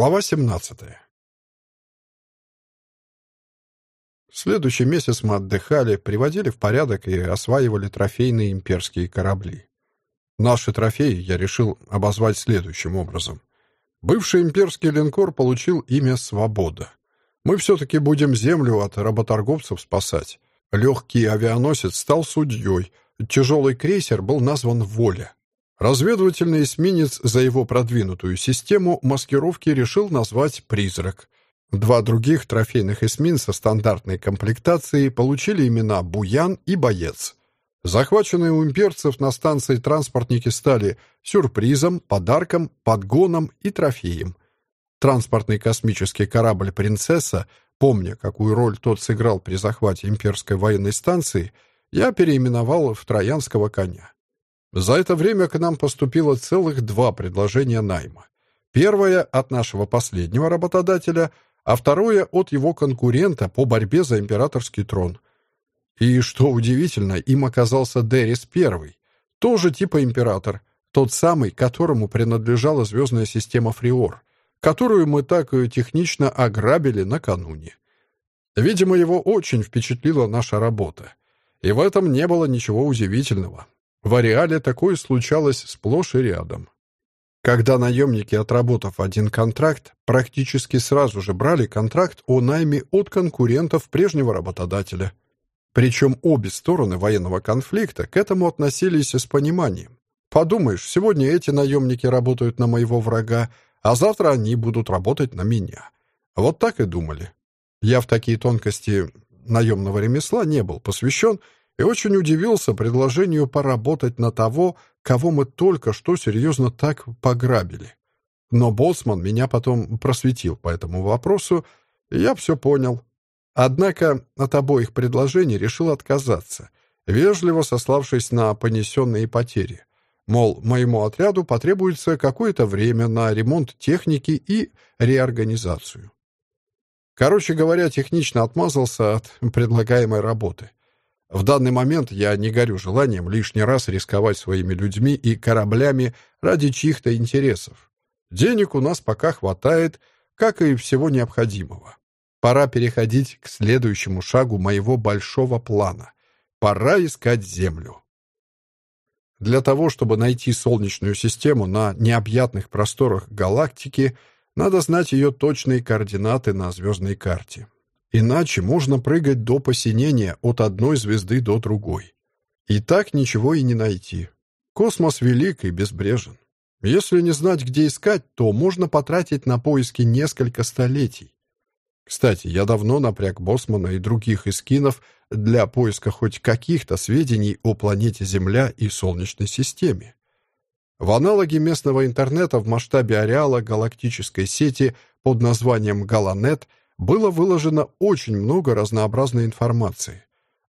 Глава 17. Следующий месяц мы отдыхали, приводили в порядок и осваивали трофейные имперские корабли. Наши трофеи я решил обозвать следующим образом. Бывший имперский линкор получил имя «Свобода». Мы все-таки будем землю от работорговцев спасать. Легкий авианосец стал судьей, тяжелый крейсер был назван «Воля». Разведывательный эсминец за его продвинутую систему маскировки решил назвать «Призрак». Два других трофейных эсминца стандартной комплектации получили имена «Буян» и «Боец». Захваченные у имперцев на станции транспортники стали сюрпризом, подарком, подгоном и трофеем. Транспортный космический корабль «Принцесса», помня, какую роль тот сыграл при захвате имперской военной станции, я переименовал в «Троянского коня». За это время к нам поступило целых два предложения найма. Первое от нашего последнего работодателя, а второе от его конкурента по борьбе за императорский трон. И, что удивительно, им оказался Дерис I, тоже типа император, тот самый, которому принадлежала звездная система Фриор, которую мы так технично ограбили накануне. Видимо, его очень впечатлила наша работа. И в этом не было ничего удивительного. В ареале такое случалось сплошь и рядом. Когда наемники, отработав один контракт, практически сразу же брали контракт о найме от конкурентов прежнего работодателя. Причем обе стороны военного конфликта к этому относились с пониманием. Подумаешь, сегодня эти наемники работают на моего врага, а завтра они будут работать на меня. Вот так и думали. Я в такие тонкости наемного ремесла не был посвящен, и очень удивился предложению поработать на того, кого мы только что серьезно так пограбили. Но боссман меня потом просветил по этому вопросу, и я все понял. Однако от обоих предложений решил отказаться, вежливо сославшись на понесенные потери. Мол, моему отряду потребуется какое-то время на ремонт техники и реорганизацию. Короче говоря, технично отмазался от предлагаемой работы. В данный момент я не горю желанием лишний раз рисковать своими людьми и кораблями ради чьих-то интересов. Денег у нас пока хватает, как и всего необходимого. Пора переходить к следующему шагу моего большого плана. Пора искать Землю. Для того, чтобы найти Солнечную систему на необъятных просторах галактики, надо знать ее точные координаты на звездной карте. Иначе можно прыгать до посинения от одной звезды до другой. И так ничего и не найти. Космос велик и безбрежен. Если не знать, где искать, то можно потратить на поиски несколько столетий. Кстати, я давно напряг Босмана и других эскинов для поиска хоть каких-то сведений о планете Земля и Солнечной системе. В аналоге местного интернета в масштабе ареала галактической сети под названием «Галанет» было выложено очень много разнообразной информации.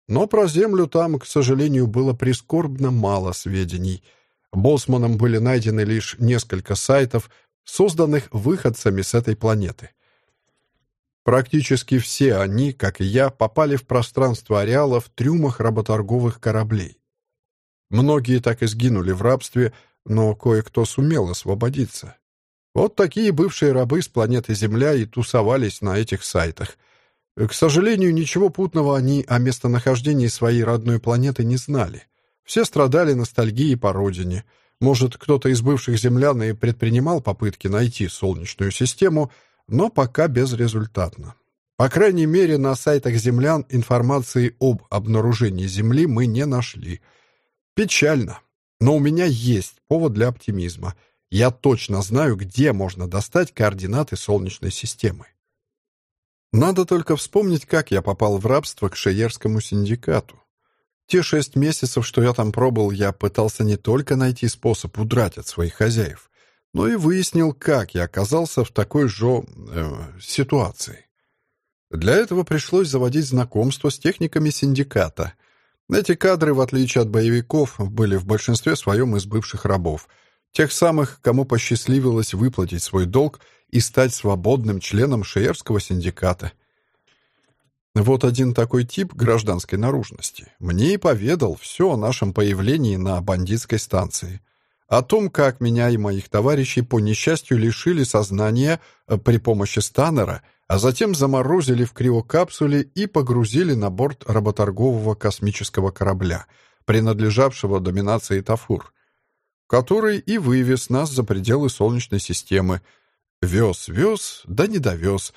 Но про Землю там, к сожалению, было прискорбно мало сведений. Босманом были найдены лишь несколько сайтов, созданных выходцами с этой планеты. Практически все они, как и я, попали в пространство ареала в трюмах работорговых кораблей. Многие так и сгинули в рабстве, но кое-кто сумел освободиться. Вот такие бывшие рабы с планеты Земля и тусовались на этих сайтах. К сожалению, ничего путного они о местонахождении своей родной планеты не знали. Все страдали ностальгией по родине. Может, кто-то из бывших землян и предпринимал попытки найти Солнечную систему, но пока безрезультатно. По крайней мере, на сайтах землян информации об обнаружении Земли мы не нашли. Печально. Но у меня есть повод для оптимизма — я точно знаю, где можно достать координаты Солнечной системы. Надо только вспомнить, как я попал в рабство к Шеерскому синдикату. Те шесть месяцев, что я там пробыл, я пытался не только найти способ удрать от своих хозяев, но и выяснил, как я оказался в такой же э, ситуации. Для этого пришлось заводить знакомство с техниками синдиката. Эти кадры, в отличие от боевиков, были в большинстве своем из бывших рабов — Тех самых, кому посчастливилось выплатить свой долг и стать свободным членом Шеерского синдиката. Вот один такой тип гражданской наружности мне и поведал все о нашем появлении на бандитской станции. о том, как меня и моих товарищей по несчастью лишили сознания э, при помощи станера, а затем заморозили в криокапсуле и погрузили на борт работоргового космического корабля, принадлежавшего доминации Тафур, который и вывез нас за пределы Солнечной системы. Вез-вез, да не довез.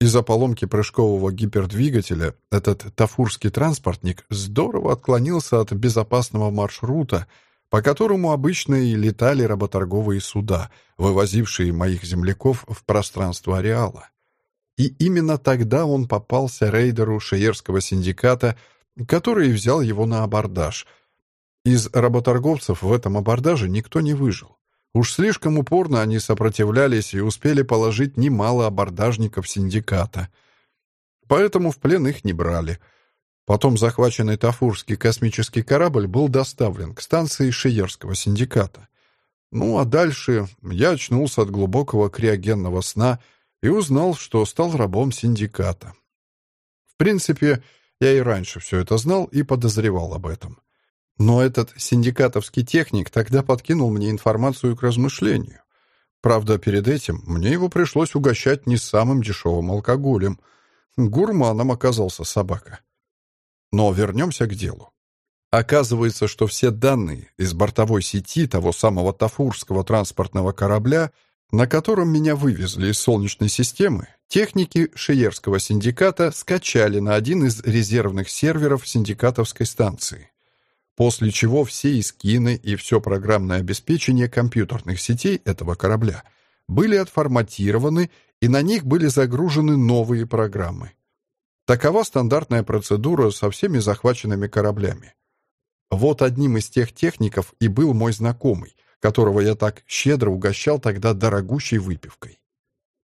Из-за поломки прыжкового гипердвигателя этот тафурский транспортник здорово отклонился от безопасного маршрута, по которому обычно и летали работорговые суда, вывозившие моих земляков в пространство ареала. И именно тогда он попался рейдеру Шеерского синдиката, который взял его на абордаж. Из работорговцев в этом абордаже никто не выжил. Уж слишком упорно они сопротивлялись и успели положить немало абордажников синдиката. Поэтому в плен их не брали — Потом захваченный Тафурский космический корабль был доставлен к станции Шиерского синдиката. Ну а дальше я очнулся от глубокого криогенного сна и узнал, что стал рабом синдиката. В принципе, я и раньше все это знал и подозревал об этом. Но этот синдикатовский техник тогда подкинул мне информацию к размышлению. Правда, перед этим мне его пришлось угощать не самым дешевым алкоголем. Гурманом оказался собака. Но вернемся к делу. Оказывается, что все данные из бортовой сети того самого Тафурского транспортного корабля, на котором меня вывезли из Солнечной системы, техники Шиерского синдиката скачали на один из резервных серверов синдикатовской станции. После чего все искины и все программное обеспечение компьютерных сетей этого корабля были отформатированы и на них были загружены новые программы. Такова стандартная процедура со всеми захваченными кораблями. Вот одним из тех техников и был мой знакомый, которого я так щедро угощал тогда дорогущей выпивкой.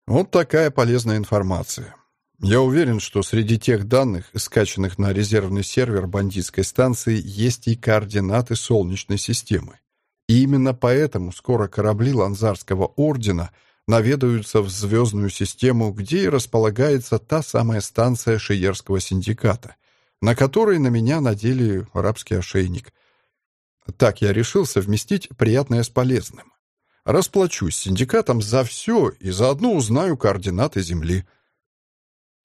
Вот такая полезная информация. Я уверен, что среди тех данных, скачанных на резервный сервер бандитской станции, есть и координаты Солнечной системы. И именно поэтому скоро корабли Ланзарского ордена — наведаются в звездную систему, где и располагается та самая станция Шиерского синдиката, на которой на меня надели арабский ошейник. Так я решил совместить приятное с полезным. Расплачусь с синдикатом за все и заодно узнаю координаты Земли.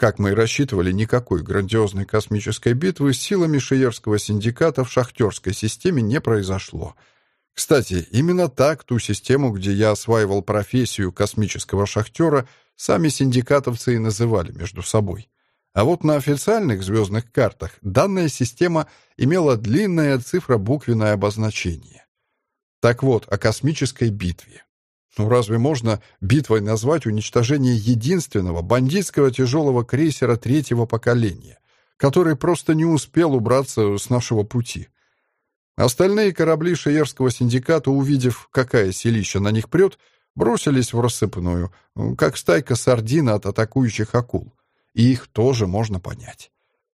Как мы и рассчитывали, никакой грандиозной космической битвы с силами Шиерского синдиката в шахтерской системе не произошло — кстати, именно так ту систему, где я осваивал профессию космического шахтера, сами синдикатовцы и называли между собой. А вот на официальных звездных картах данная система имела длинное цифробуквенное обозначение. Так вот, о космической битве. Ну разве можно битвой назвать уничтожение единственного бандитского тяжелого крейсера третьего поколения, который просто не успел убраться с нашего пути? Остальные корабли Шиерского синдиката, увидев, какая селища на них прет, бросились в рассыпную, как стайка сардин от атакующих акул. И их тоже можно понять.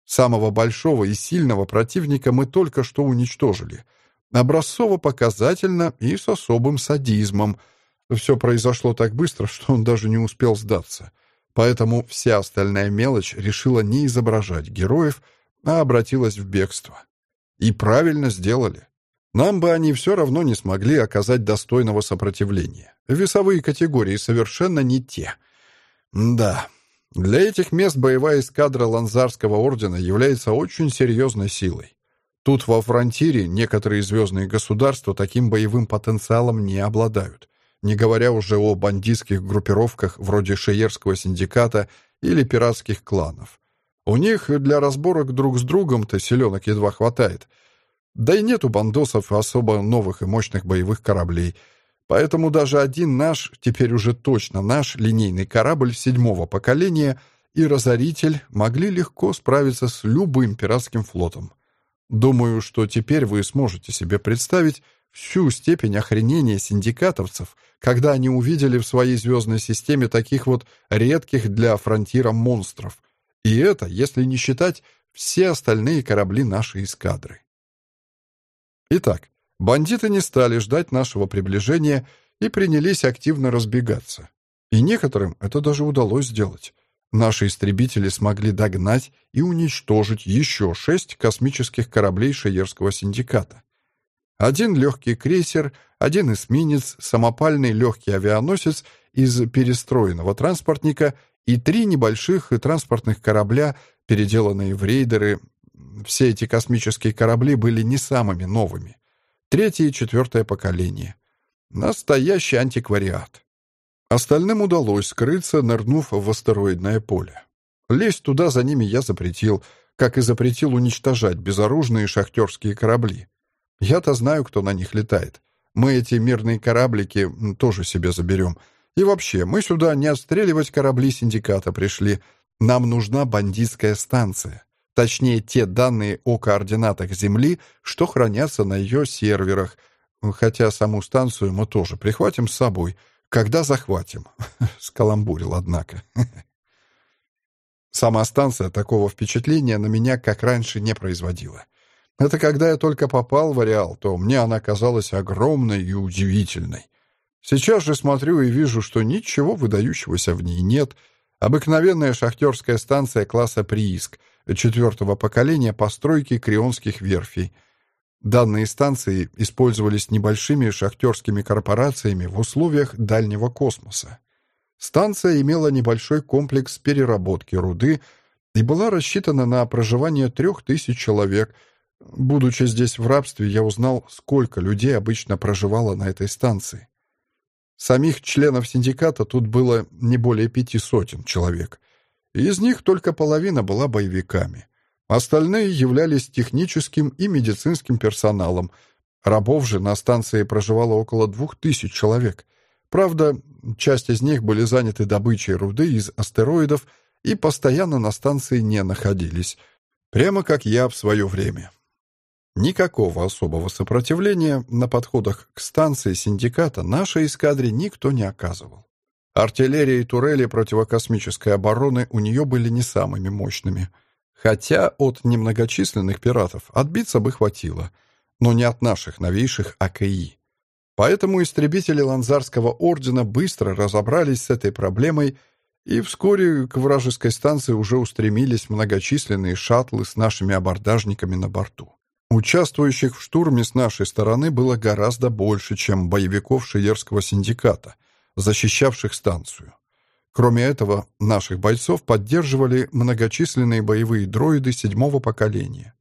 Самого большого и сильного противника мы только что уничтожили. Образцово-показательно и с особым садизмом. Все произошло так быстро, что он даже не успел сдаться. Поэтому вся остальная мелочь решила не изображать героев, а обратилась в бегство. И правильно сделали. Нам бы они все равно не смогли оказать достойного сопротивления. Весовые категории совершенно не те. Да, для этих мест боевая эскадра Ланзарского ордена является очень серьезной силой. Тут во фронтире некоторые звездные государства таким боевым потенциалом не обладают, не говоря уже о бандитских группировках вроде Шеерского синдиката или пиратских кланов. У них для разборок друг с другом-то селенок едва хватает. Да и нет у бандосов особо новых и мощных боевых кораблей. Поэтому даже один наш, теперь уже точно наш, линейный корабль седьмого поколения и «Разоритель» могли легко справиться с любым пиратским флотом. Думаю, что теперь вы сможете себе представить всю степень охренения синдикатовцев, когда они увидели в своей звездной системе таких вот редких для фронтира монстров, и это, если не считать все остальные корабли нашей эскадры. Итак, бандиты не стали ждать нашего приближения и принялись активно разбегаться. И некоторым это даже удалось сделать. Наши истребители смогли догнать и уничтожить еще шесть космических кораблей Шеерского синдиката. Один легкий крейсер, один эсминец, самопальный легкий авианосец из перестроенного транспортника и три небольших транспортных корабля, переделанные в рейдеры. Все эти космические корабли были не самыми новыми. Третье и четвертое поколение. Настоящий антиквариат. Остальным удалось скрыться, нырнув в астероидное поле. Лезть туда за ними я запретил, как и запретил уничтожать безоружные шахтерские корабли. Я-то знаю, кто на них летает. Мы эти мирные кораблики тоже себе заберем. И вообще, мы сюда не отстреливать корабли синдиката пришли. Нам нужна бандитская станция. Точнее, те данные о координатах Земли, что хранятся на ее серверах. Хотя саму станцию мы тоже прихватим с собой. Когда захватим? Скаламбурил, однако. Сама станция такого впечатления на меня, как раньше, не производила. Это когда я только попал в ареал, то мне она казалась огромной и удивительной. Сейчас же смотрю и вижу, что ничего выдающегося в ней нет. Обыкновенная шахтерская станция класса «Прииск», четвертого поколения постройки крионских верфей. Данные станции использовались небольшими шахтерскими корпорациями в условиях дальнего космоса. Станция имела небольшой комплекс переработки руды и была рассчитана на проживание трех тысяч человек. Будучи здесь в рабстве, я узнал, сколько людей обычно проживало на этой станции. Самих членов синдиката тут было не более пяти сотен человек. Из них только половина была боевиками. Остальные являлись техническим и медицинским персоналом. Рабов же на станции проживало около двух тысяч человек. Правда, часть из них были заняты добычей руды из астероидов и постоянно на станции не находились. Прямо как я в свое время. Никакого особого сопротивления на подходах к станции синдиката нашей эскадре никто не оказывал. Артиллерия и турели противокосмической обороны у нее были не самыми мощными. Хотя от немногочисленных пиратов отбиться бы хватило, но не от наших новейших АКИ. Поэтому истребители Ланзарского ордена быстро разобрались с этой проблемой, и вскоре к вражеской станции уже устремились многочисленные шаттлы с нашими абордажниками на борту. Участвующих в штурме с нашей стороны было гораздо больше, чем боевиков Шиерского синдиката, защищавших станцию. Кроме этого, наших бойцов поддерживали многочисленные боевые дроиды седьмого поколения.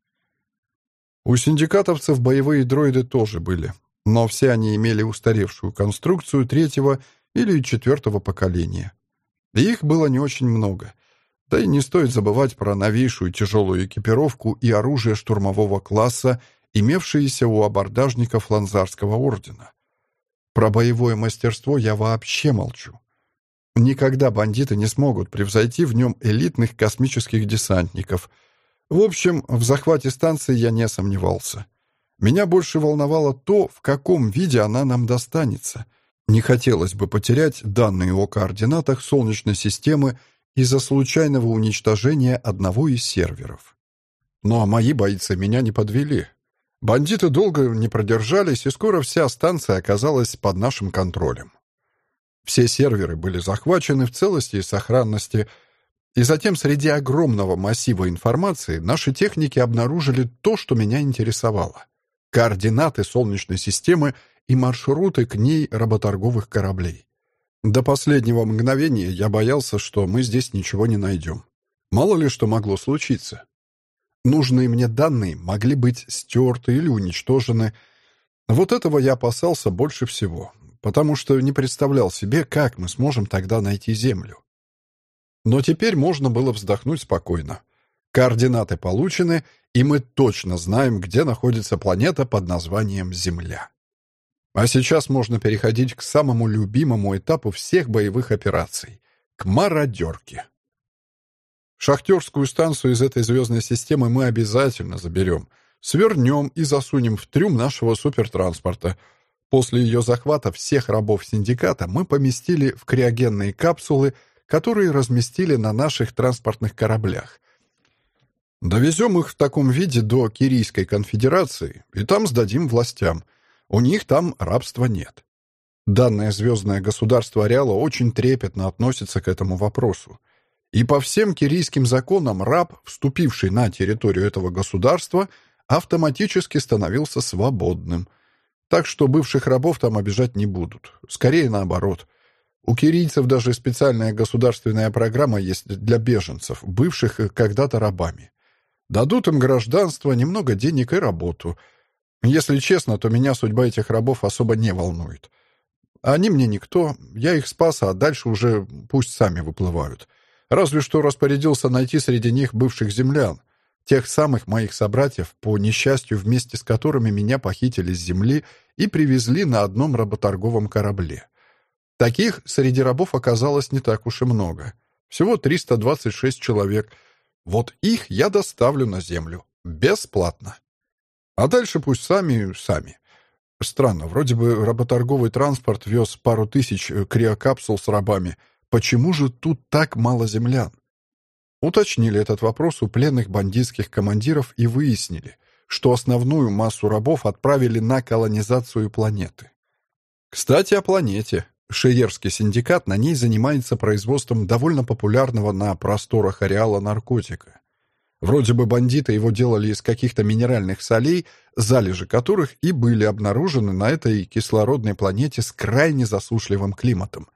У синдикатовцев боевые дроиды тоже были, но все они имели устаревшую конструкцию третьего или четвертого поколения. И их было не очень много — да и не стоит забывать про новейшую тяжелую экипировку и оружие штурмового класса, имевшиеся у абордажников Ланзарского ордена. Про боевое мастерство я вообще молчу. Никогда бандиты не смогут превзойти в нем элитных космических десантников. В общем, в захвате станции я не сомневался. Меня больше волновало то, в каком виде она нам достанется. Не хотелось бы потерять данные о координатах Солнечной системы из-за случайного уничтожения одного из серверов. Ну а мои бойцы меня не подвели. Бандиты долго не продержались, и скоро вся станция оказалась под нашим контролем. Все серверы были захвачены в целости и сохранности, и затем среди огромного массива информации наши техники обнаружили то, что меня интересовало. Координаты Солнечной системы и маршруты к ней работорговых кораблей. До последнего мгновения я боялся, что мы здесь ничего не найдем. Мало ли что могло случиться. Нужные мне данные могли быть стерты или уничтожены. Вот этого я опасался больше всего, потому что не представлял себе, как мы сможем тогда найти Землю. Но теперь можно было вздохнуть спокойно. Координаты получены, и мы точно знаем, где находится планета под названием Земля. А сейчас можно переходить к самому любимому этапу всех боевых операций — к мародерке. Шахтерскую станцию из этой звездной системы мы обязательно заберем, свернем и засунем в трюм нашего супертранспорта. После ее захвата всех рабов синдиката мы поместили в криогенные капсулы, которые разместили на наших транспортных кораблях. Довезем их в таком виде до Кирийской конфедерации и там сдадим властям — у них там рабства нет. Данное звездное государство Ареала очень трепетно относится к этому вопросу. И по всем кирийским законам раб, вступивший на территорию этого государства, автоматически становился свободным. Так что бывших рабов там обижать не будут. Скорее наоборот. У кирийцев даже специальная государственная программа есть для беженцев, бывших когда-то рабами. Дадут им гражданство, немного денег и работу. Если честно, то меня судьба этих рабов особо не волнует. Они мне никто, я их спас, а дальше уже пусть сами выплывают. Разве что распорядился найти среди них бывших землян, тех самых моих собратьев, по несчастью, вместе с которыми меня похитили с земли и привезли на одном работорговом корабле. Таких среди рабов оказалось не так уж и много. Всего 326 человек. Вот их я доставлю на землю. Бесплатно. А дальше пусть сами, сами. Странно, вроде бы работорговый транспорт вез пару тысяч э, криокапсул с рабами. Почему же тут так мало землян? Уточнили этот вопрос у пленных бандитских командиров и выяснили, что основную массу рабов отправили на колонизацию планеты. Кстати, о планете. Шеерский синдикат на ней занимается производством довольно популярного на просторах ареала наркотика. Вроде бы бандиты его делали из каких-то минеральных солей, залежи которых и были обнаружены на этой кислородной планете с крайне засушливым климатом.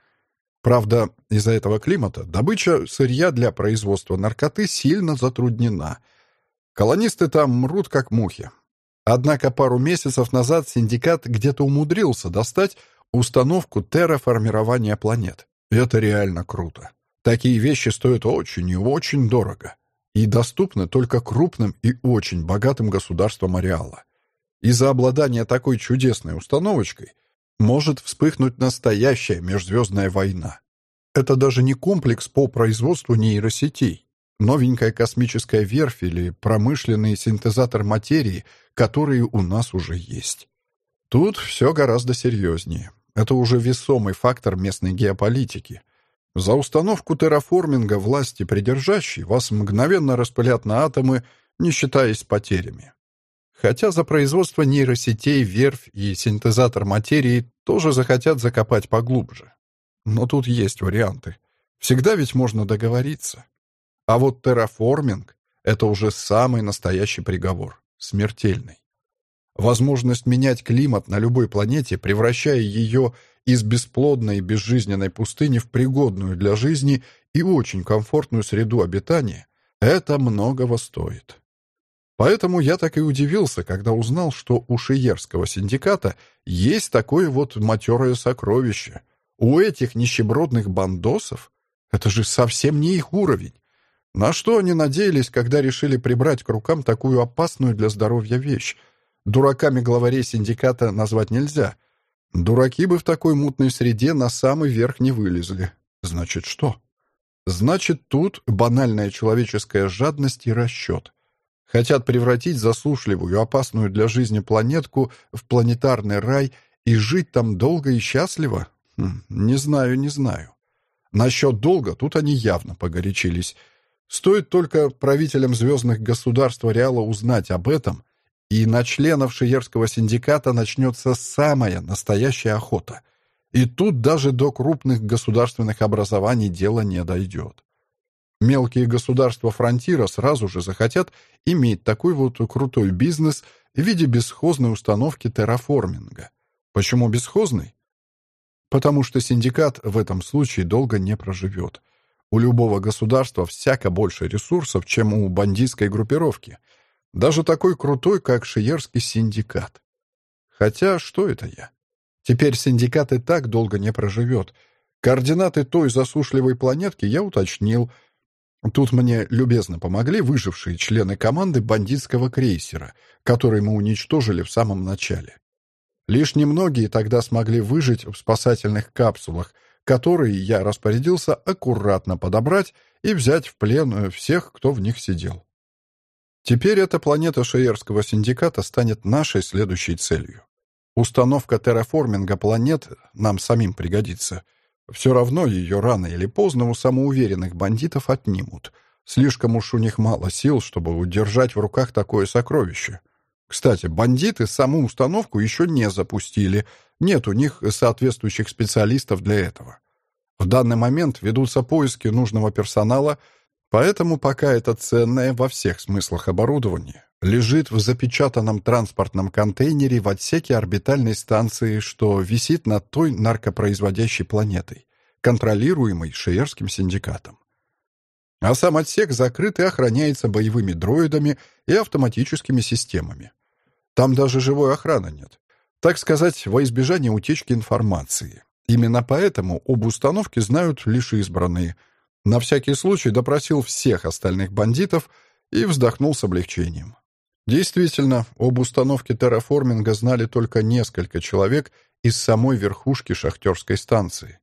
Правда, из-за этого климата добыча сырья для производства наркоты сильно затруднена. Колонисты там мрут как мухи. Однако пару месяцев назад синдикат где-то умудрился достать установку терраформирования планет. Это реально круто. Такие вещи стоят очень и очень дорого и доступны только крупным и очень богатым государствам ареала. Из-за обладания такой чудесной установочкой может вспыхнуть настоящая межзвездная война. Это даже не комплекс по производству нейросетей, новенькая космическая верфь или промышленный синтезатор материи, которые у нас уже есть. Тут все гораздо серьезнее. Это уже весомый фактор местной геополитики. За установку терраформинга власти придержащей вас мгновенно распылят на атомы, не считаясь потерями. Хотя за производство нейросетей, верфь и синтезатор материи тоже захотят закопать поглубже. Но тут есть варианты. Всегда ведь можно договориться. А вот терраформинг — это уже самый настоящий приговор, смертельный. Возможность менять климат на любой планете, превращая ее из бесплодной и безжизненной пустыни в пригодную для жизни и очень комфортную среду обитания, это многого стоит. Поэтому я так и удивился, когда узнал, что у Шиерского синдиката есть такое вот матерое сокровище. У этих нищебродных бандосов это же совсем не их уровень. На что они надеялись, когда решили прибрать к рукам такую опасную для здоровья вещь, Дураками главарей синдиката назвать нельзя. Дураки бы в такой мутной среде на самый верх не вылезли. Значит, что? Значит, тут банальная человеческая жадность и расчет. Хотят превратить засушливую, опасную для жизни планетку в планетарный рай и жить там долго и счастливо? Хм, не знаю, не знаю. Насчет долга тут они явно погорячились. Стоит только правителям звездных государств Реала узнать об этом, и на членов Шиерского синдиката начнется самая настоящая охота. И тут даже до крупных государственных образований дело не дойдет. Мелкие государства фронтира сразу же захотят иметь такой вот крутой бизнес в виде бесхозной установки терраформинга. Почему бесхозный? Потому что синдикат в этом случае долго не проживет. У любого государства всяко больше ресурсов, чем у бандитской группировки – даже такой крутой, как Шиерский синдикат. Хотя, что это я? Теперь синдикат и так долго не проживет. Координаты той засушливой планетки я уточнил. Тут мне любезно помогли выжившие члены команды бандитского крейсера, который мы уничтожили в самом начале. Лишь немногие тогда смогли выжить в спасательных капсулах, которые я распорядился аккуратно подобрать и взять в плен всех, кто в них сидел. Теперь эта планета Шеерского синдиката станет нашей следующей целью. Установка терраформинга планет нам самим пригодится. Все равно ее рано или поздно у самоуверенных бандитов отнимут. Слишком уж у них мало сил, чтобы удержать в руках такое сокровище. Кстати, бандиты саму установку еще не запустили. Нет у них соответствующих специалистов для этого. В данный момент ведутся поиски нужного персонала — Поэтому пока это ценное во всех смыслах оборудование лежит в запечатанном транспортном контейнере в отсеке орбитальной станции, что висит над той наркопроизводящей планетой, контролируемой Шеерским синдикатом. А сам отсек закрыт и охраняется боевыми дроидами и автоматическими системами. Там даже живой охраны нет. Так сказать, во избежание утечки информации. Именно поэтому об установке знают лишь избранные. На всякий случай допросил всех остальных бандитов и вздохнул с облегчением. Действительно, об установке терраформинга знали только несколько человек из самой верхушки шахтерской станции.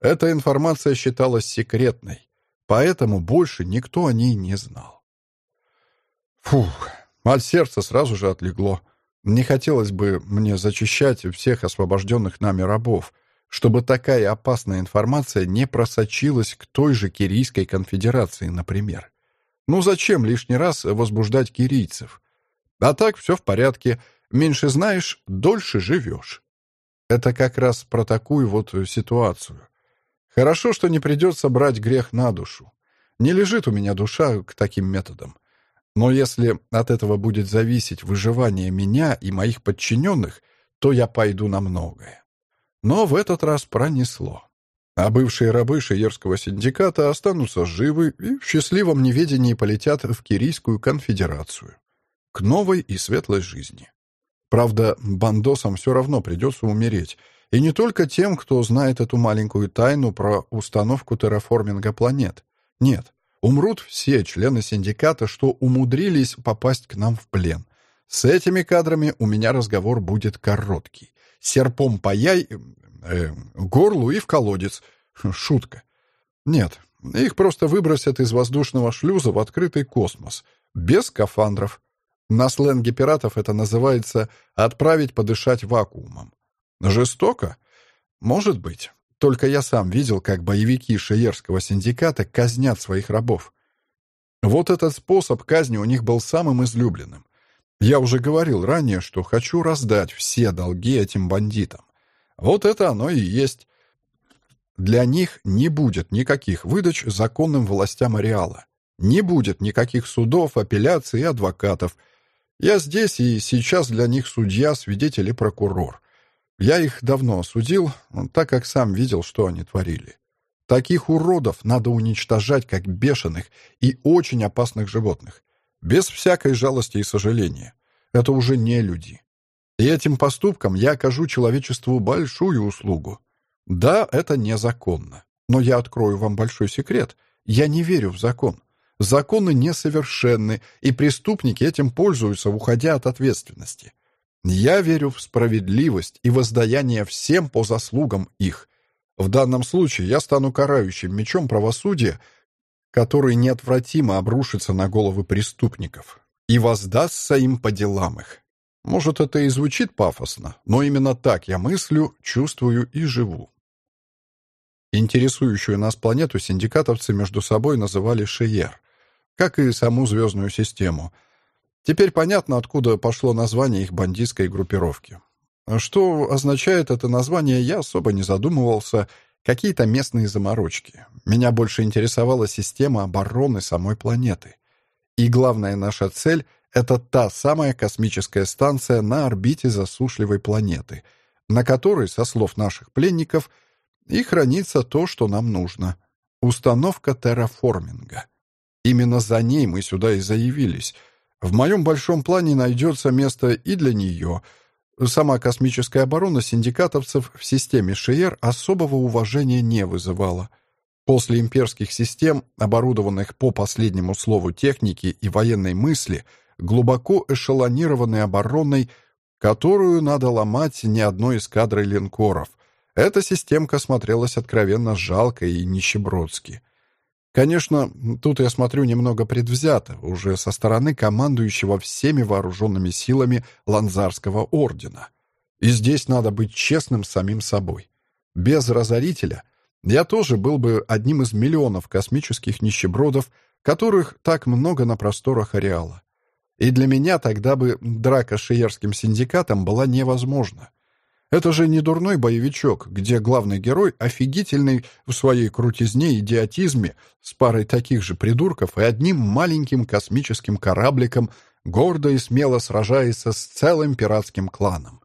Эта информация считалась секретной, поэтому больше никто о ней не знал. Фух, от сердца сразу же отлегло. Не хотелось бы мне зачищать всех освобожденных нами рабов, чтобы такая опасная информация не просочилась к той же Кирийской конфедерации, например. Ну зачем лишний раз возбуждать кирийцев? А так все в порядке. Меньше знаешь, дольше живешь. Это как раз про такую вот ситуацию. Хорошо, что не придется брать грех на душу. Не лежит у меня душа к таким методам. Но если от этого будет зависеть выживание меня и моих подчиненных, то я пойду на многое. Но в этот раз пронесло а бывшие рабы Шиерского синдиката останутся живы и в счастливом неведении полетят в Кирийскую конфедерацию. К новой и светлой жизни. Правда, бандосам все равно придется умереть. И не только тем, кто знает эту маленькую тайну про установку терраформинга планет. Нет, умрут все члены синдиката, что умудрились попасть к нам в плен. С этими кадрами у меня разговор будет короткий. Серпом паяй, э, горлу и в колодец. Шутка. Нет, их просто выбросят из воздушного шлюза в открытый космос. Без скафандров. На сленге пиратов это называется «отправить подышать вакуумом». Жестоко? Может быть. Только я сам видел, как боевики Шеерского синдиката казнят своих рабов. Вот этот способ казни у них был самым излюбленным. Я уже говорил ранее, что хочу раздать все долги этим бандитам. Вот это оно и есть. Для них не будет никаких выдач законным властям ареала. Не будет никаких судов, апелляций и адвокатов. Я здесь и сейчас для них судья, свидетель и прокурор. Я их давно осудил, так как сам видел, что они творили. Таких уродов надо уничтожать как бешеных и очень опасных животных. Без всякой жалости и сожаления. Это уже не люди. И этим поступком я окажу человечеству большую услугу. Да, это незаконно. Но я открою вам большой секрет. Я не верю в закон. Законы несовершенны, и преступники этим пользуются, уходя от ответственности. Я верю в справедливость и воздаяние всем по заслугам их. В данном случае я стану карающим мечом правосудия, который неотвратимо обрушится на головы преступников и воздастся им по делам их. Может, это и звучит пафосно, но именно так я мыслю, чувствую и живу. Интересующую нас планету синдикатовцы между собой называли Шиер, как и саму звездную систему. Теперь понятно, откуда пошло название их бандитской группировки. Что означает это название, я особо не задумывался. Какие-то местные заморочки. Меня больше интересовала система обороны самой планеты. И главная наша цель — это та самая космическая станция на орбите засушливой планеты, на которой, со слов наших пленников, и хранится то, что нам нужно. Установка терраформинга. Именно за ней мы сюда и заявились. В моем большом плане найдется место и для нее. Сама космическая оборона синдикатовцев в системе ШИЕР особого уважения не вызывала. После имперских систем, оборудованных по последнему слову техники и военной мысли – глубоко эшелонированной обороной, которую надо ломать не одной эскадрой линкоров. Эта системка смотрелась откровенно жалко и нищебродски. Конечно, тут я смотрю немного предвзято, уже со стороны командующего всеми вооруженными силами Ланзарского ордена. И здесь надо быть честным самим собой. Без разорителя я тоже был бы одним из миллионов космических нищебродов, которых так много на просторах ареала. И для меня тогда бы драка с Шиерским синдикатом была невозможна. Это же не дурной боевичок, где главный герой офигительный в своей крутизне и идиотизме с парой таких же придурков и одним маленьким космическим корабликом гордо и смело сражается с целым пиратским кланом.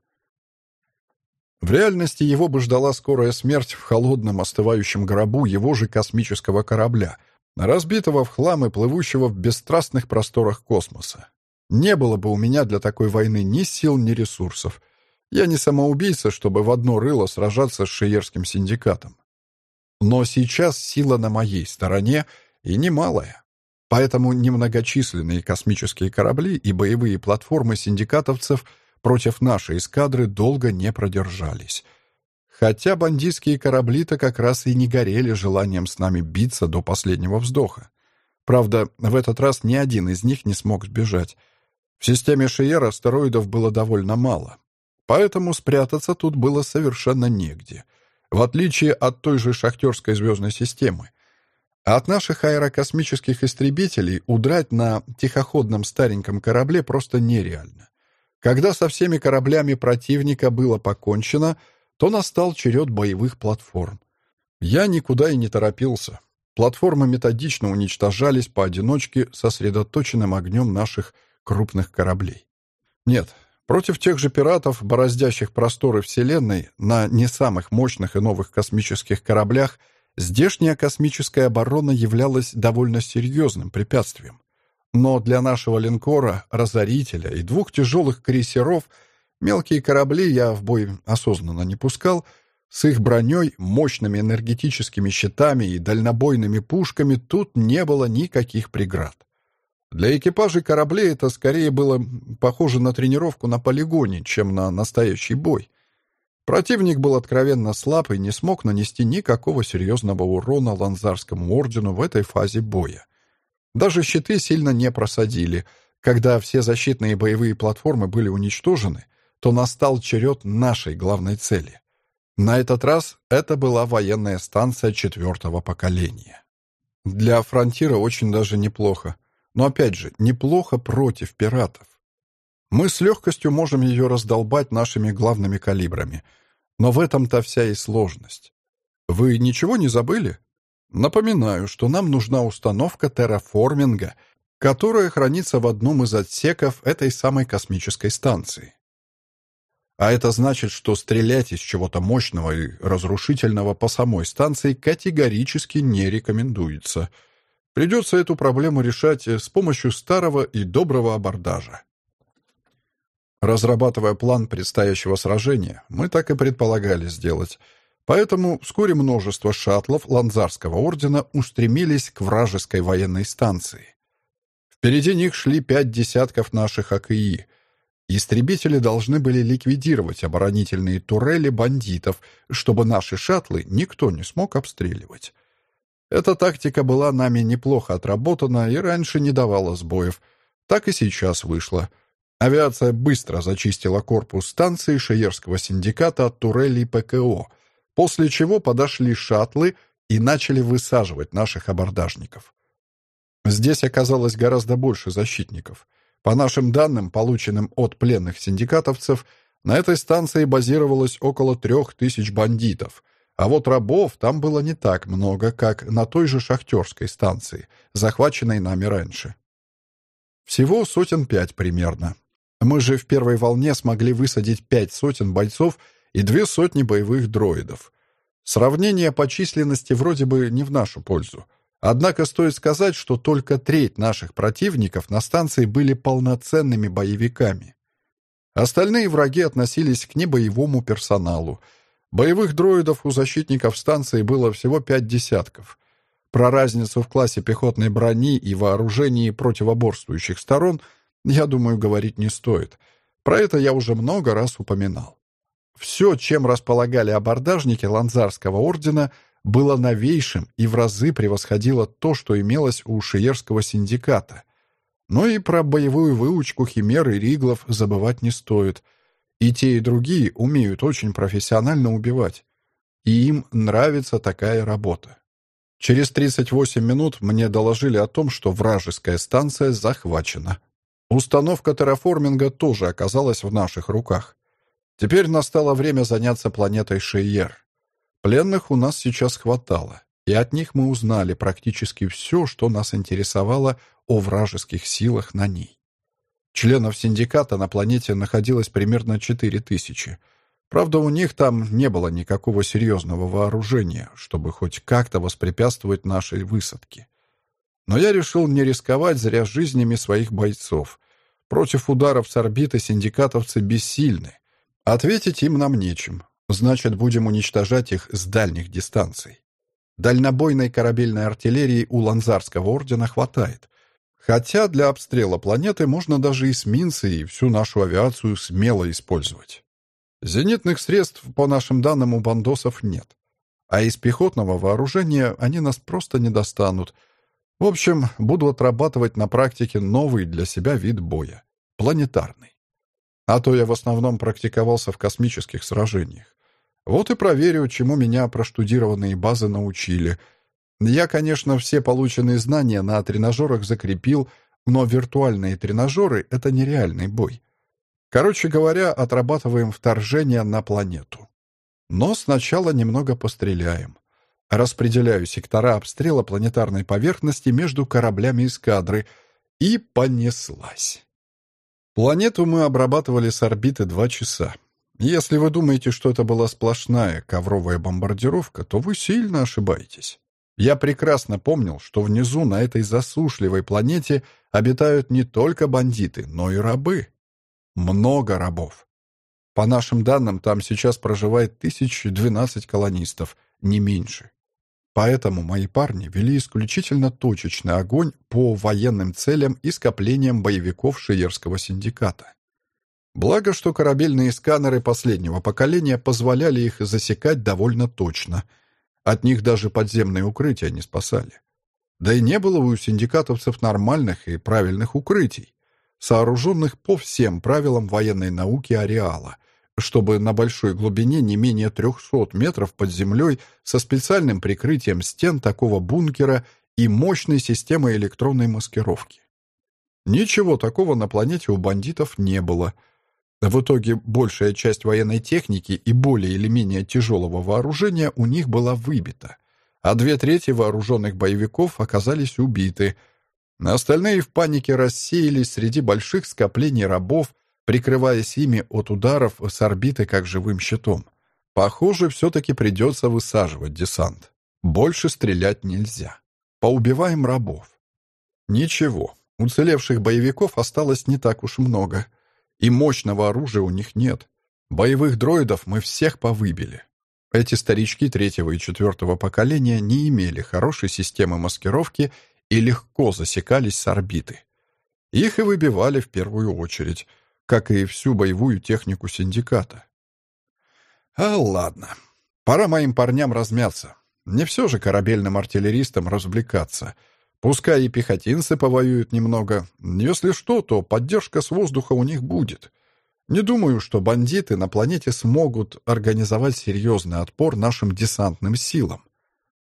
В реальности его бы ждала скорая смерть в холодном остывающем гробу его же космического корабля, разбитого в хлам и плывущего в бесстрастных просторах космоса. Не было бы у меня для такой войны ни сил, ни ресурсов — я не самоубийца, чтобы в одно рыло сражаться с шиерским синдикатом. Но сейчас сила на моей стороне и немалая. Поэтому немногочисленные космические корабли и боевые платформы синдикатовцев против нашей эскадры долго не продержались. Хотя бандитские корабли-то как раз и не горели желанием с нами биться до последнего вздоха. Правда, в этот раз ни один из них не смог сбежать. В системе Шиера астероидов было довольно мало, Поэтому спрятаться тут было совершенно негде, в отличие от той же шахтерской звездной системы. А от наших аэрокосмических истребителей удрать на тихоходном стареньком корабле просто нереально. Когда со всеми кораблями противника было покончено, то настал черед боевых платформ. Я никуда и не торопился. Платформы методично уничтожались поодиночке сосредоточенным огнем наших крупных кораблей. Нет, Против тех же пиратов, бороздящих просторы Вселенной на не самых мощных и новых космических кораблях, здешняя космическая оборона являлась довольно серьезным препятствием. Но для нашего линкора, разорителя и двух тяжелых крейсеров мелкие корабли я в бой осознанно не пускал, с их броней, мощными энергетическими щитами и дальнобойными пушками тут не было никаких преград. Для экипажей кораблей это скорее было похоже на тренировку на полигоне, чем на настоящий бой. Противник был откровенно слаб и не смог нанести никакого серьезного урона Ланзарскому ордену в этой фазе боя. Даже щиты сильно не просадили. Когда все защитные боевые платформы были уничтожены, то настал черед нашей главной цели. На этот раз это была военная станция четвертого поколения. Для фронтира очень даже неплохо. Но опять же, неплохо против пиратов. Мы с легкостью можем ее раздолбать нашими главными калибрами. Но в этом-то вся и сложность. Вы ничего не забыли? Напоминаю, что нам нужна установка терраформинга, которая хранится в одном из отсеков этой самой космической станции. А это значит, что стрелять из чего-то мощного и разрушительного по самой станции категорически не рекомендуется – Придется эту проблему решать э, с помощью старого и доброго абордажа. Разрабатывая план предстоящего сражения, мы так и предполагали сделать. Поэтому вскоре множество шаттлов Ланзарского ордена устремились к вражеской военной станции. Впереди них шли пять десятков наших АКИ. Истребители должны были ликвидировать оборонительные турели бандитов, чтобы наши шаттлы никто не смог обстреливать. Эта тактика была нами неплохо отработана и раньше не давала сбоев. Так и сейчас вышло. Авиация быстро зачистила корпус станции Шеерского синдиката от турелей ПКО, после чего подошли шаттлы и начали высаживать наших абордажников. Здесь оказалось гораздо больше защитников. По нашим данным, полученным от пленных синдикатовцев, на этой станции базировалось около трех тысяч бандитов — а вот рабов там было не так много, как на той же шахтерской станции, захваченной нами раньше. Всего сотен пять примерно. Мы же в первой волне смогли высадить пять сотен бойцов и две сотни боевых дроидов. Сравнение по численности вроде бы не в нашу пользу. Однако стоит сказать, что только треть наших противников на станции были полноценными боевиками. Остальные враги относились к небоевому персоналу — Боевых дроидов у защитников станции было всего пять десятков. Про разницу в классе пехотной брони и вооружении противоборствующих сторон, я думаю, говорить не стоит. Про это я уже много раз упоминал. Все, чем располагали абордажники Ланзарского ордена, было новейшим и в разы превосходило то, что имелось у Шиерского синдиката. Но и про боевую выучку химер и риглов забывать не стоит — и те, и другие умеют очень профессионально убивать. И им нравится такая работа. Через 38 минут мне доложили о том, что вражеская станция захвачена. Установка терраформинга тоже оказалась в наших руках. Теперь настало время заняться планетой Шейер. Пленных у нас сейчас хватало, и от них мы узнали практически все, что нас интересовало о вражеских силах на ней. Членов синдиката на планете находилось примерно 4000. Правда, у них там не было никакого серьезного вооружения, чтобы хоть как-то воспрепятствовать нашей высадке. Но я решил не рисковать зря жизнями своих бойцов. Против ударов с орбиты синдикатовцы бессильны. Ответить им нам нечем. Значит, будем уничтожать их с дальних дистанций. Дальнобойной корабельной артиллерии у Ланзарского ордена хватает. Хотя для обстрела планеты можно даже эсминцы и всю нашу авиацию смело использовать. Зенитных средств, по нашим данным, у бандосов нет. А из пехотного вооружения они нас просто не достанут. В общем, буду отрабатывать на практике новый для себя вид боя — планетарный. А то я в основном практиковался в космических сражениях. Вот и проверю, чему меня проштудированные базы научили. Я, конечно, все полученные знания на тренажерах закрепил, но виртуальные тренажеры — это нереальный бой. Короче говоря, отрабатываем вторжение на планету. Но сначала немного постреляем. Распределяю сектора обстрела планетарной поверхности между кораблями эскадры. И понеслась. Планету мы обрабатывали с орбиты два часа. Если вы думаете, что это была сплошная ковровая бомбардировка, то вы сильно ошибаетесь. Я прекрасно помнил, что внизу на этой засушливой планете обитают не только бандиты, но и рабы. Много рабов. По нашим данным, там сейчас проживает тысяч двенадцать колонистов, не меньше. Поэтому мои парни вели исключительно точечный огонь по военным целям и скоплениям боевиков Шиерского синдиката. Благо, что корабельные сканеры последнего поколения позволяли их засекать довольно точно. От них даже подземные укрытия не спасали. Да и не было у синдикатовцев нормальных и правильных укрытий, сооруженных по всем правилам военной науки ареала, чтобы на большой глубине не менее 300 метров под землей со специальным прикрытием стен такого бункера и мощной системой электронной маскировки. Ничего такого на планете у бандитов не было — в итоге большая часть военной техники и более или менее тяжелого вооружения у них была выбита, а две трети вооруженных боевиков оказались убиты. Остальные в панике рассеялись среди больших скоплений рабов, прикрываясь ими от ударов с орбиты как живым щитом. Похоже, все-таки придется высаживать десант. Больше стрелять нельзя. Поубиваем рабов. Ничего, уцелевших боевиков осталось не так уж много — и мощного оружия у них нет. Боевых дроидов мы всех повыбили. Эти старички третьего и четвертого поколения не имели хорошей системы маскировки и легко засекались с орбиты. Их и выбивали в первую очередь, как и всю боевую технику синдиката. А ладно, пора моим парням размяться. Не все же корабельным артиллеристам развлекаться — Пускай и пехотинцы повоюют немного. Если что, то поддержка с воздуха у них будет. Не думаю, что бандиты на планете смогут организовать серьезный отпор нашим десантным силам.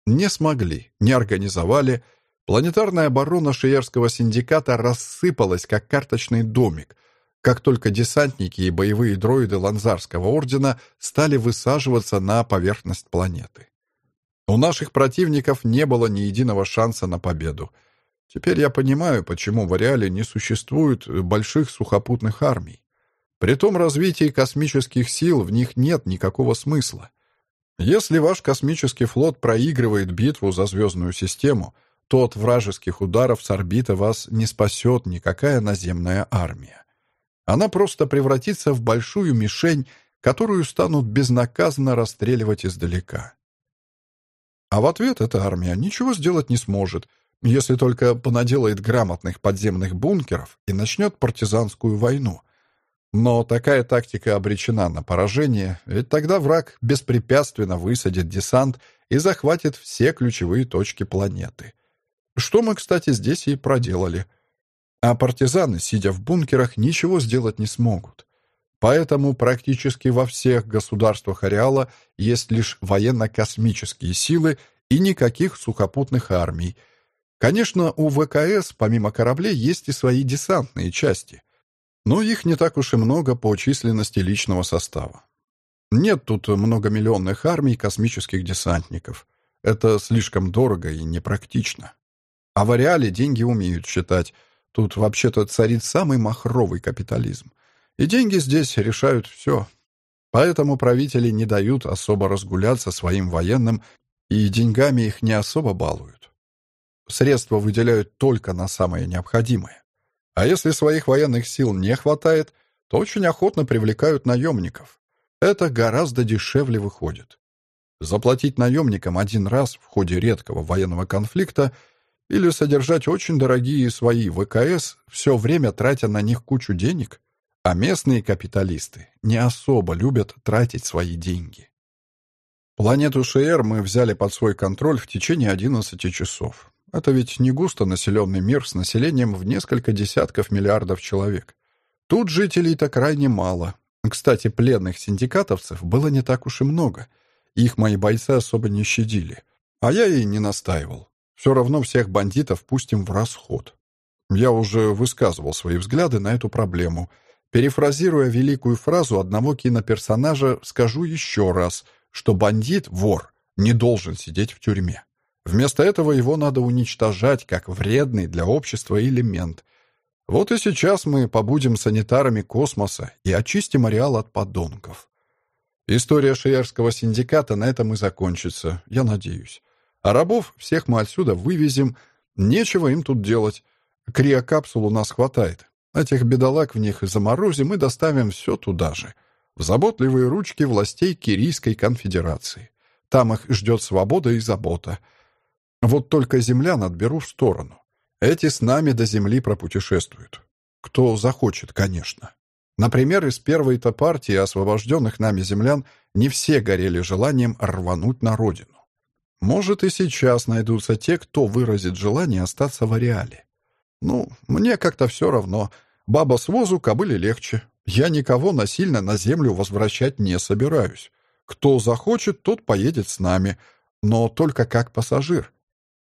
Не смогли, не организовали. Планетарная оборона Шиерского синдиката рассыпалась, как карточный домик, как только десантники и боевые дроиды Ланзарского ордена стали высаживаться на поверхность планеты. У наших противников не было ни единого шанса на победу. Теперь я понимаю, почему в Ареале не существует больших сухопутных армий. При том развитии космических сил в них нет никакого смысла. Если ваш космический флот проигрывает битву за звездную систему, то от вражеских ударов с орбиты вас не спасет никакая наземная армия. Она просто превратится в большую мишень, которую станут безнаказанно расстреливать издалека. А в ответ эта армия ничего сделать не сможет, если только понаделает грамотных подземных бункеров и начнет партизанскую войну. Но такая тактика обречена на поражение, ведь тогда враг беспрепятственно высадит десант и захватит все ключевые точки планеты. Что мы, кстати, здесь и проделали. А партизаны, сидя в бункерах, ничего сделать не смогут. Поэтому практически во всех государствах ареала есть лишь военно-космические силы и никаких сухопутных армий. Конечно, у ВКС помимо кораблей есть и свои десантные части. Но их не так уж и много по численности личного состава. Нет тут многомиллионных армий космических десантников. Это слишком дорого и непрактично. А в ареале деньги умеют считать. Тут вообще-то царит самый махровый капитализм. И деньги здесь решают все. Поэтому правители не дают особо разгуляться своим военным и деньгами их не особо балуют. Средства выделяют только на самое необходимое. А если своих военных сил не хватает, то очень охотно привлекают наемников. Это гораздо дешевле выходит. Заплатить наемникам один раз в ходе редкого военного конфликта или содержать очень дорогие свои ВКС, все время тратя на них кучу денег, а местные капиталисты не особо любят тратить свои деньги. Планету Шеер мы взяли под свой контроль в течение 11 часов. Это ведь не густо населенный мир с населением в несколько десятков миллиардов человек. Тут жителей-то крайне мало. Кстати, пленных синдикатовцев было не так уж и много. Их мои бойцы особо не щадили. А я и не настаивал. Все равно всех бандитов пустим в расход. Я уже высказывал свои взгляды на эту проблему. Перефразируя великую фразу одного киноперсонажа, скажу еще раз — что бандит, вор, не должен сидеть в тюрьме. Вместо этого его надо уничтожать как вредный для общества элемент. Вот и сейчас мы побудем санитарами космоса и очистим ареал от подонков. История Шиерского синдиката на этом и закончится, я надеюсь. А рабов всех мы отсюда вывезем, нечего им тут делать. Криокапсул у нас хватает. Этих бедолаг в них заморозим и доставим все туда же — в заботливые ручки властей Кирийской конфедерации. Там их ждет свобода и забота. Вот только землян отберу в сторону. Эти с нами до земли пропутешествуют. Кто захочет, конечно. Например, из первой-то партии освобожденных нами землян не все горели желанием рвануть на родину. Может, и сейчас найдутся те, кто выразит желание остаться в ареале. Ну, мне как-то все равно. Баба с возу кобыле легче. Я никого насильно на землю возвращать не собираюсь. Кто захочет, тот поедет с нами, но только как пассажир.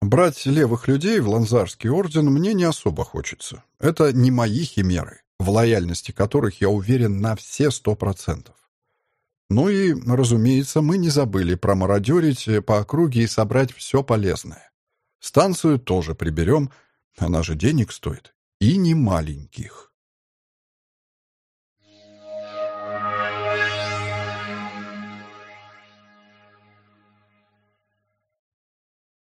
Брать левых людей в Ланзарский орден мне не особо хочется. Это не мои химеры, в лояльности которых я уверен на все сто процентов. Ну и, разумеется, мы не забыли промародерить по округе и собрать все полезное. Станцию тоже приберем, она же денег стоит, и не маленьких.